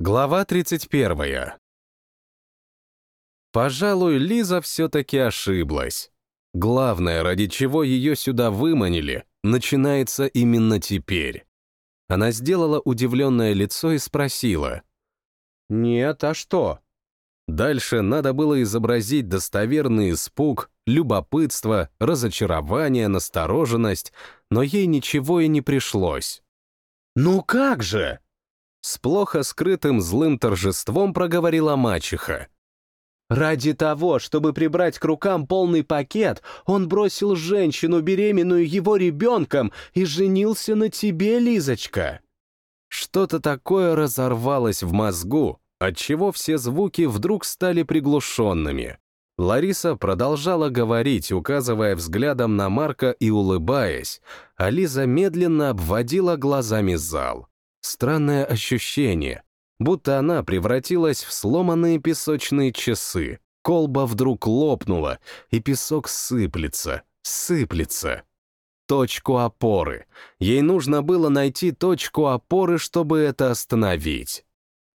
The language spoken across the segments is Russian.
Глава 31. Пожалуй, Лиза все-таки ошиблась. Главное, ради чего ее сюда выманили, начинается именно теперь. Она сделала удивленное лицо и спросила. «Нет, а что?» Дальше надо было изобразить достоверный испуг, любопытство, разочарование, настороженность, но ей ничего и не пришлось. «Ну как же?» С плохо скрытым злым торжеством проговорила мачеха. «Ради того, чтобы прибрать к рукам полный пакет, он бросил женщину, беременную его ребенком, и женился на тебе, Лизочка!» Что-то такое разорвалось в мозгу, отчего все звуки вдруг стали приглушенными. Лариса продолжала говорить, указывая взглядом на Марка и улыбаясь, а Лиза медленно обводила глазами зал. Странное ощущение, будто она превратилась в сломанные песочные часы. Колба вдруг лопнула, и песок сыплется, сыплется. Точку опоры. Ей нужно было найти точку опоры, чтобы это остановить.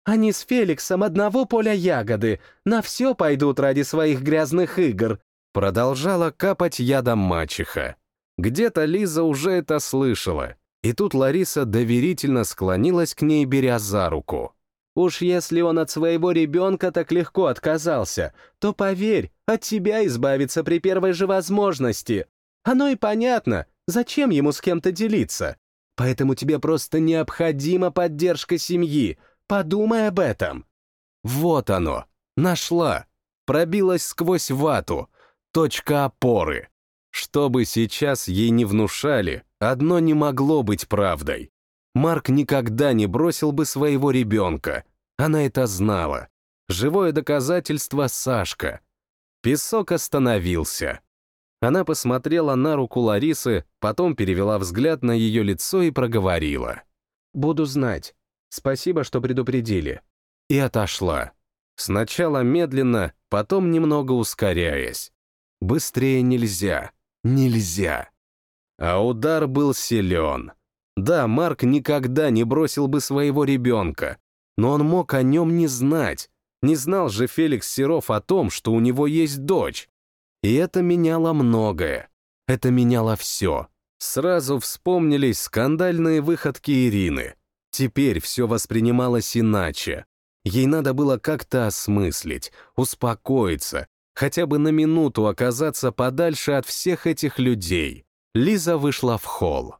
«Они с Феликсом одного поля ягоды, на все пойдут ради своих грязных игр», продолжала капать ядом мачеха. Где-то Лиза уже это слышала, и тут Лариса доверительно склонилась к ней, беря за руку. «Уж если он от своего ребенка так легко отказался, то, поверь, от тебя избавиться при первой же возможности. Оно и понятно, зачем ему с кем-то делиться. Поэтому тебе просто необходима поддержка семьи. Подумай об этом». Вот оно, нашла, пробилась сквозь вату, точка опоры. Что бы сейчас ей не внушали, одно не могло быть правдой. Марк никогда не бросил бы своего ребенка. Она это знала. Живое доказательство Сашка. Песок остановился. Она посмотрела на руку Ларисы, потом перевела взгляд на ее лицо и проговорила. «Буду знать. Спасибо, что предупредили». И отошла. Сначала медленно, потом немного ускоряясь. Быстрее нельзя. Нельзя. А удар был силен. Да, Марк никогда не бросил бы своего ребенка, но он мог о нем не знать. Не знал же Феликс Серов о том, что у него есть дочь. И это меняло многое. Это меняло все. Сразу вспомнились скандальные выходки Ирины. Теперь все воспринималось иначе. Ей надо было как-то осмыслить, успокоиться, хотя бы на минуту оказаться подальше от всех этих людей. Лиза вышла в холл.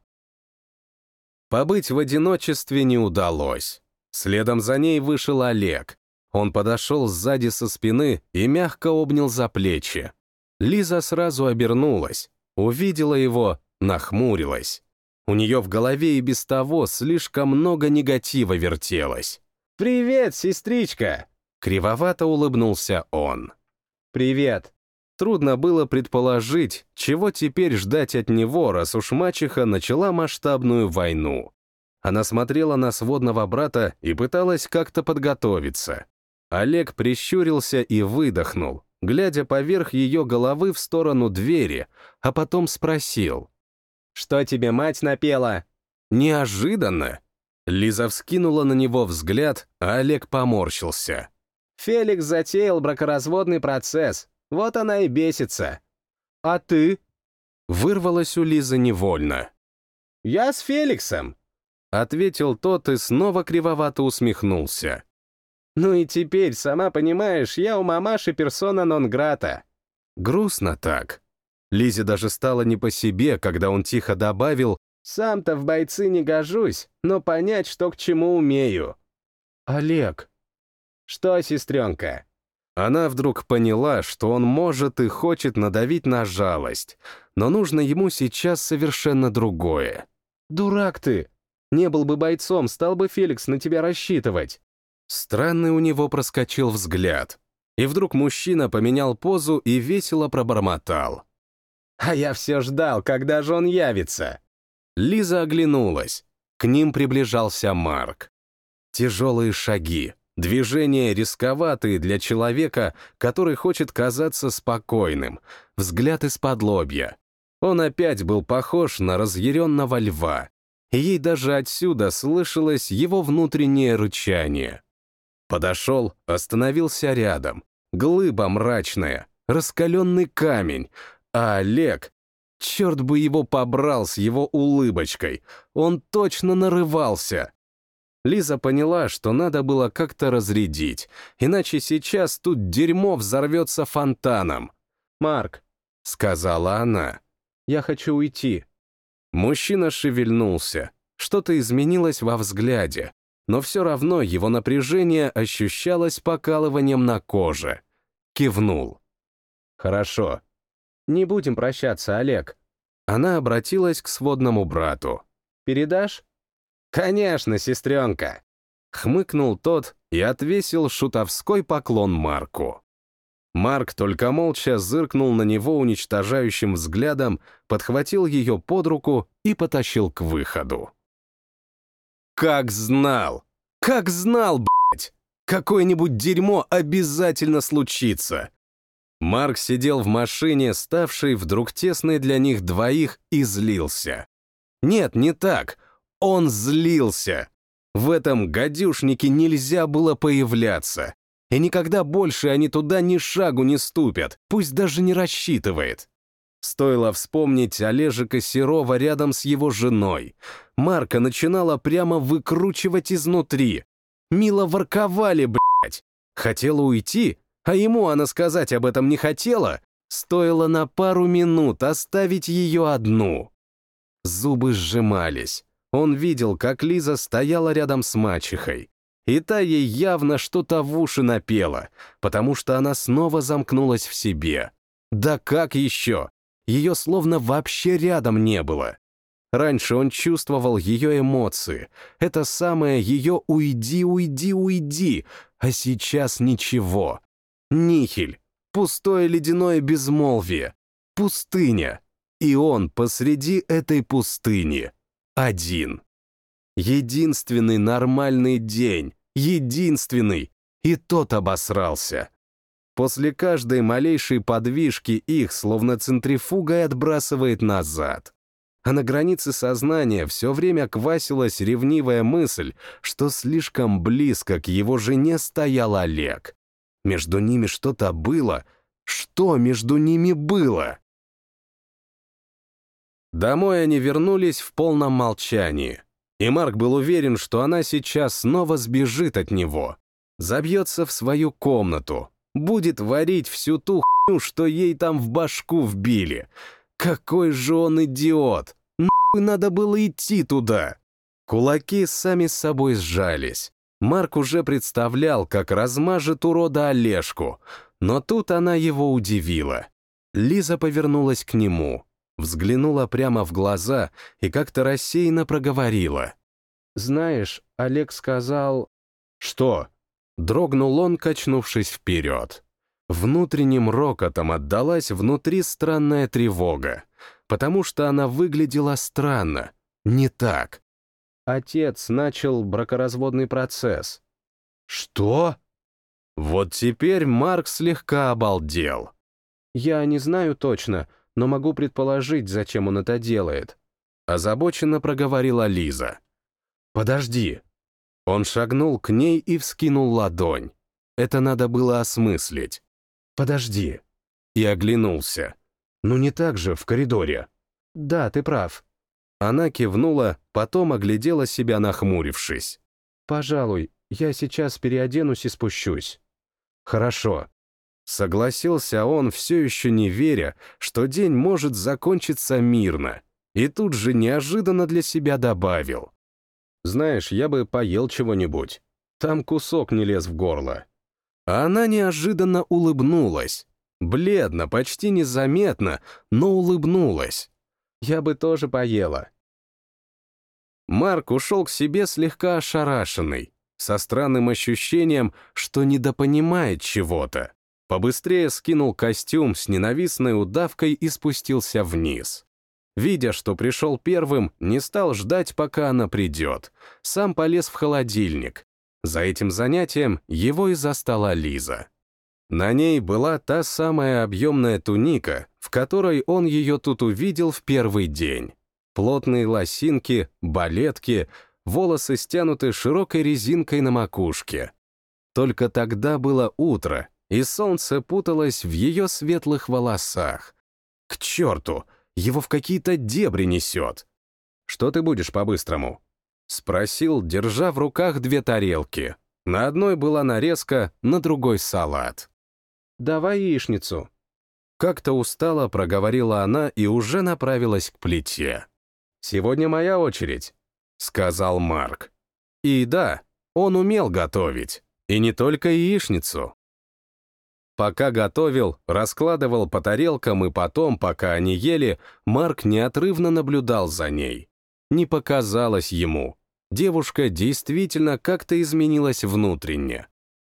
Побыть в одиночестве не удалось. Следом за ней вышел Олег. Он подошел сзади со спины и мягко обнял за плечи. Лиза сразу обернулась, увидела его, нахмурилась. У нее в голове и без того слишком много негатива вертелось. «Привет, сестричка!» Кривовато улыбнулся он. «Привет». Трудно было предположить, чего теперь ждать от него, раз уж мачеха начала масштабную войну. Она смотрела на сводного брата и пыталась как-то подготовиться. Олег прищурился и выдохнул, глядя поверх ее головы в сторону двери, а потом спросил. «Что тебе мать напела?» «Неожиданно!» Лиза вскинула на него взгляд, а Олег поморщился. Феликс затеял бракоразводный процесс, вот она и бесится. А ты? Вырвалась у Лизы невольно. Я с Феликсом, ответил тот и снова кривовато усмехнулся. Ну и теперь, сама понимаешь, я у мамаши персона нон-грата. Грустно так. Лизе даже стало не по себе, когда он тихо добавил «Сам-то в бойцы не гожусь, но понять, что к чему умею». «Олег», «Что, сестренка?» Она вдруг поняла, что он может и хочет надавить на жалость, но нужно ему сейчас совершенно другое. «Дурак ты! Не был бы бойцом, стал бы Феликс на тебя рассчитывать!» Странный у него проскочил взгляд, и вдруг мужчина поменял позу и весело пробормотал. «А я все ждал, когда же он явится!» Лиза оглянулась. К ним приближался Марк. Тяжелые шаги, Движения рисковатые для человека, который хочет казаться спокойным, взгляд из-под лобья. Он опять был похож на разъяренного льва. ей даже отсюда слышалось его внутреннее рычание. Подошел, остановился рядом. Глыба мрачная, раскаленный камень. А Олег... Черт бы его побрал с его улыбочкой. Он точно нарывался. Лиза поняла, что надо было как-то разрядить, иначе сейчас тут дерьмо взорвется фонтаном. «Марк», — сказала она, — «я хочу уйти». Мужчина шевельнулся. Что-то изменилось во взгляде, но все равно его напряжение ощущалось покалыванием на коже. Кивнул. «Хорошо. Не будем прощаться, Олег». Она обратилась к сводному брату. «Передашь?» «Конечно, сестренка!» Хмыкнул тот и отвесил шутовской поклон Марку. Марк только молча зыркнул на него уничтожающим взглядом, подхватил ее под руку и потащил к выходу. Как знал! Как знал, блядь! Какое-нибудь дерьмо обязательно случится! Марк сидел в машине, ставшей вдруг тесной для них двоих, и злился. Нет, не так — он злился. В этом гадюшнике нельзя было появляться. И никогда больше они туда ни шагу не ступят, пусть даже не рассчитывает. Стоило вспомнить Олежика Серова рядом с его женой. Марка начинала прямо выкручивать изнутри. Мило ворковали, блядь. Хотела уйти, а ему она сказать об этом не хотела. Стоило на пару минут оставить ее одну. Зубы сжимались. Он видел, как Лиза стояла рядом с мачехой. И та ей явно что-то в уши напела, потому что она снова замкнулась в себе. Да как еще? Ее словно вообще рядом не было. Раньше он чувствовал ее эмоции. Это самое ее «уйди, уйди, уйди», а сейчас ничего. Нихель, пустое ледяное безмолвие, пустыня. И он посреди этой пустыни один. Единственный нормальный день, единственный, и тот обосрался. После каждой малейшей подвижки их словно центрифугой отбрасывает назад. А на границе сознания все время квасилась ревнивая мысль, что слишком близко к его жене стоял Олег. Между ними что-то было. Что между ними было? Домой они вернулись в полном молчании. И Марк был уверен, что она сейчас снова сбежит от него. Забьется в свою комнату. Будет варить всю ту хуйню, что ей там в башку вбили. Какой же он идиот! Нахуй надо было идти туда! Кулаки сами с собой сжались. Марк уже представлял, как размажет урода Олежку, но тут она его удивила. Лиза повернулась к нему взглянула прямо в глаза и как-то рассеянно проговорила. «Знаешь, Олег сказал...» «Что?» Дрогнул он, качнувшись вперед. Внутренним рокотом отдалась внутри странная тревога, потому что она выглядела странно, не так. Отец начал бракоразводный процесс. «Что?» Вот теперь Марк слегка обалдел. «Я не знаю точно, но могу предположить, зачем он это делает. Озабоченно проговорила Лиза. «Подожди». Он шагнул к ней и вскинул ладонь. Это надо было осмыслить. «Подожди». И оглянулся. «Ну не так же, в коридоре». «Да, ты прав». Она кивнула, потом оглядела себя, нахмурившись. «Пожалуй, я сейчас переоденусь и спущусь». «Хорошо. Согласился он, все еще не веря, что день может закончиться мирно, и тут же неожиданно для себя добавил. «Знаешь, я бы поел чего-нибудь. Там кусок не лез в горло». А она неожиданно улыбнулась. Бледно, почти незаметно, но улыбнулась. «Я бы тоже поела». Марк ушел к себе слегка ошарашенный, со странным ощущением, что недопонимает чего-то. Побыстрее скинул костюм с ненавистной удавкой и спустился вниз. Видя, что пришел первым, не стал ждать, пока она придет. Сам полез в холодильник. За этим занятием его и застала Лиза. На ней была та самая объемная туника, в которой он ее тут увидел в первый день. Плотные лосинки, балетки, волосы стянуты широкой резинкой на макушке. Только тогда было утро, и солнце путалось в ее светлых волосах. К черту, его в какие-то дебри несет. «Что ты будешь по-быстрому?» — спросил, держа в руках две тарелки. На одной была нарезка, на другой — салат. «Давай яичницу». Как-то устало проговорила она и уже направилась к плите. «Сегодня моя очередь», — сказал Марк. И да, он умел готовить. И не только яичницу. Пока готовил, раскладывал по тарелкам, и потом, пока они ели, Марк неотрывно наблюдал за ней. Не показалось ему. Девушка действительно как-то изменилась внутренне.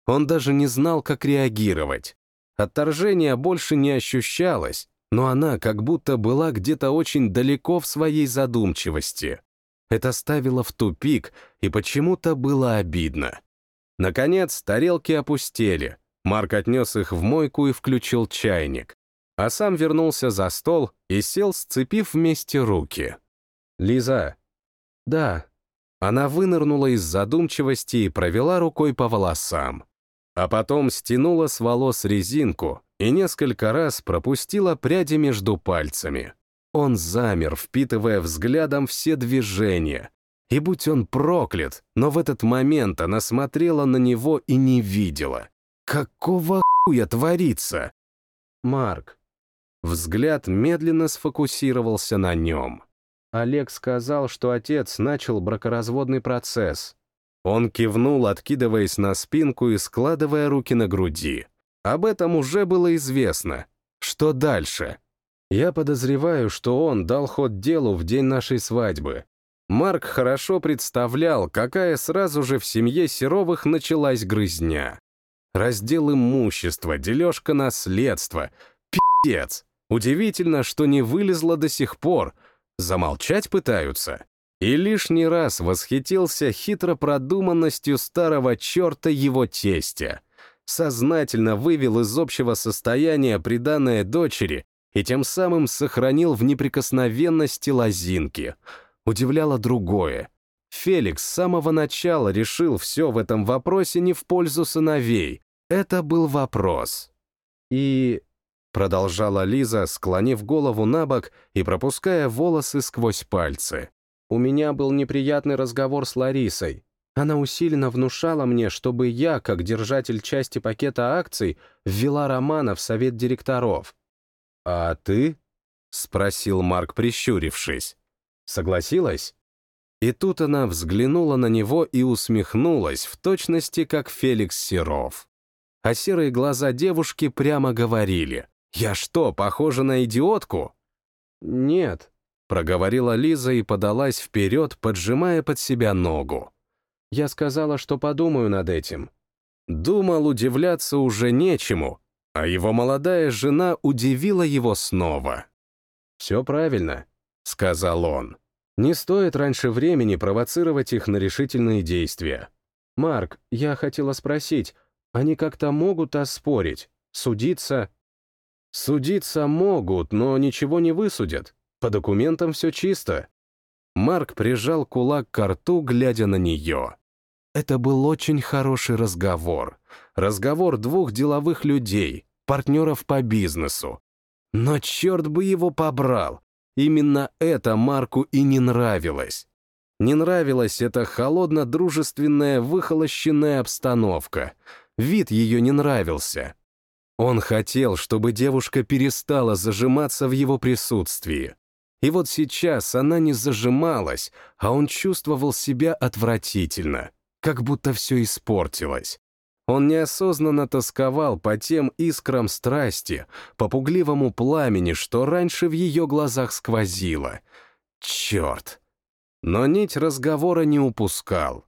Он даже не знал, как реагировать. Отторжение больше не ощущалось, но она как будто была где-то очень далеко в своей задумчивости. Это ставило в тупик, и почему-то было обидно. Наконец, тарелки опустели. Марк отнес их в мойку и включил чайник. А сам вернулся за стол и сел, сцепив вместе руки. «Лиза». «Да». Она вынырнула из задумчивости и провела рукой по волосам. А потом стянула с волос резинку и несколько раз пропустила пряди между пальцами. Он замер, впитывая взглядом все движения. И будь он проклят, но в этот момент она смотрела на него и не видела. Какого хуя творится? Марк. Взгляд медленно сфокусировался на нем. Олег сказал, что отец начал бракоразводный процесс. Он кивнул, откидываясь на спинку и складывая руки на груди. Об этом уже было известно. Что дальше? Я подозреваю, что он дал ход делу в день нашей свадьбы. Марк хорошо представлял, какая сразу же в семье Серовых началась грызня. Раздел имущества, дележка наследства. Пиздец. Удивительно, что не вылезло до сих пор. Замолчать пытаются. И лишний раз восхитился хитро продуманностью старого черта его тестя. Сознательно вывел из общего состояния приданное дочери и тем самым сохранил в неприкосновенности лозинки. Удивляло другое. Феликс с самого начала решил все в этом вопросе не в пользу сыновей. Это был вопрос. И... Продолжала Лиза, склонив голову на бок и пропуская волосы сквозь пальцы. У меня был неприятный разговор с Ларисой. Она усиленно внушала мне, чтобы я, как держатель части пакета акций, ввела Романа в совет директоров. «А ты?» — спросил Марк, прищурившись. «Согласилась?» И тут она взглянула на него и усмехнулась, в точности, как Феликс Серов. А серые глаза девушки прямо говорили. «Я что, похожа на идиотку?» «Нет», — проговорила Лиза и подалась вперед, поджимая под себя ногу. «Я сказала, что подумаю над этим». Думал, удивляться уже нечему, а его молодая жена удивила его снова. «Все правильно», — сказал он. «Не стоит раньше времени провоцировать их на решительные действия». «Марк, я хотела спросить, они как-то могут оспорить, судиться?» «Судиться могут, но ничего не высудят. По документам все чисто». Марк прижал кулак к рту, глядя на нее. Это был очень хороший разговор. Разговор двух деловых людей, партнеров по бизнесу. Но черт бы его побрал. Именно это Марку и не нравилось. Не нравилась эта холодно-дружественная, выхолощенная обстановка. Вид ее не нравился. Он хотел, чтобы девушка перестала зажиматься в его присутствии. И вот сейчас она не зажималась, а он чувствовал себя отвратительно как будто все испортилось. Он неосознанно тосковал по тем искрам страсти, по пугливому пламени, что раньше в ее глазах сквозило. Черт! Но нить разговора не упускал.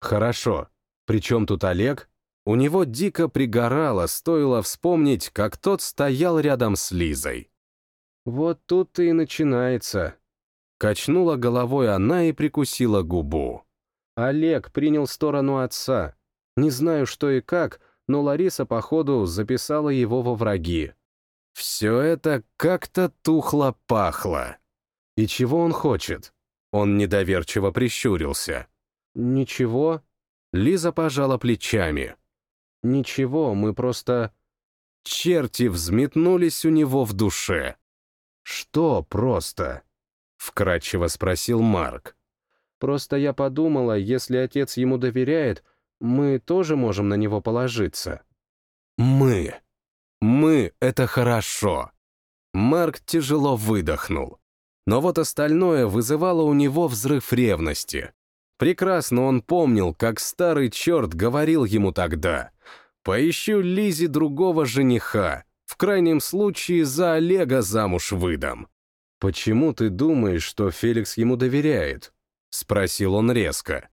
Хорошо. Причем тут Олег? У него дико пригорало, стоило вспомнить, как тот стоял рядом с Лизой. Вот тут-то и начинается. Качнула головой она и прикусила губу. Олег принял сторону отца. Не знаю, что и как, но Лариса, походу, записала его во враги. Все это как-то тухло-пахло. И чего он хочет? Он недоверчиво прищурился. «Ничего». Лиза пожала плечами. ничего, мы просто...» Черти взметнулись у него в душе. «Что просто?» — вкратчиво спросил Марк. «Просто я подумала, если отец ему доверяет, мы тоже можем на него положиться». «Мы. Мы — это хорошо». Марк тяжело выдохнул. Но вот остальное вызывало у него взрыв ревности. Прекрасно он помнил, как старый черт говорил ему тогда. «Поищу Лизе другого жениха. В крайнем случае за Олега замуж выдам». «Почему ты думаешь, что Феликс ему доверяет?» — спросил он резко.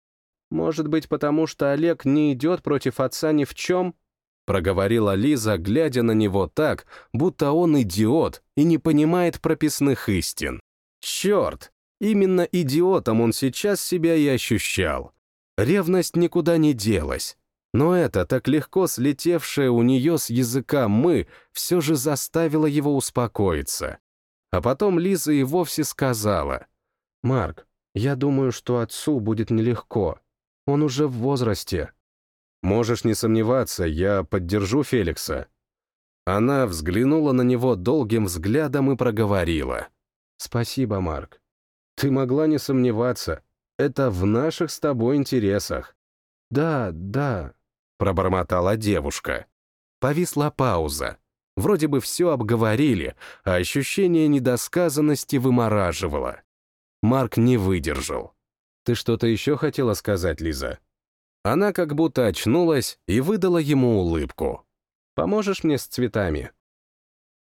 «Может быть, потому что Олег не идет против отца ни в чем?» — проговорила Лиза, глядя на него так, будто он идиот и не понимает прописных истин. Черт! Именно идиотом он сейчас себя и ощущал. Ревность никуда не делась. Но это, так легко слетевшее у нее с языка «мы», все же заставило его успокоиться. А потом Лиза и вовсе сказала. «Марк, я думаю, что отцу будет нелегко. Он уже в возрасте». «Можешь не сомневаться, я поддержу Феликса». Она взглянула на него долгим взглядом и проговорила. «Спасибо, Марк. Ты могла не сомневаться. Это в наших с тобой интересах». «Да, да», — пробормотала девушка. Повисла пауза. Вроде бы все обговорили, а ощущение недосказанности вымораживало. Марк не выдержал. «Ты что-то еще хотела сказать, Лиза?» Она как будто очнулась и выдала ему улыбку. «Поможешь мне с цветами?»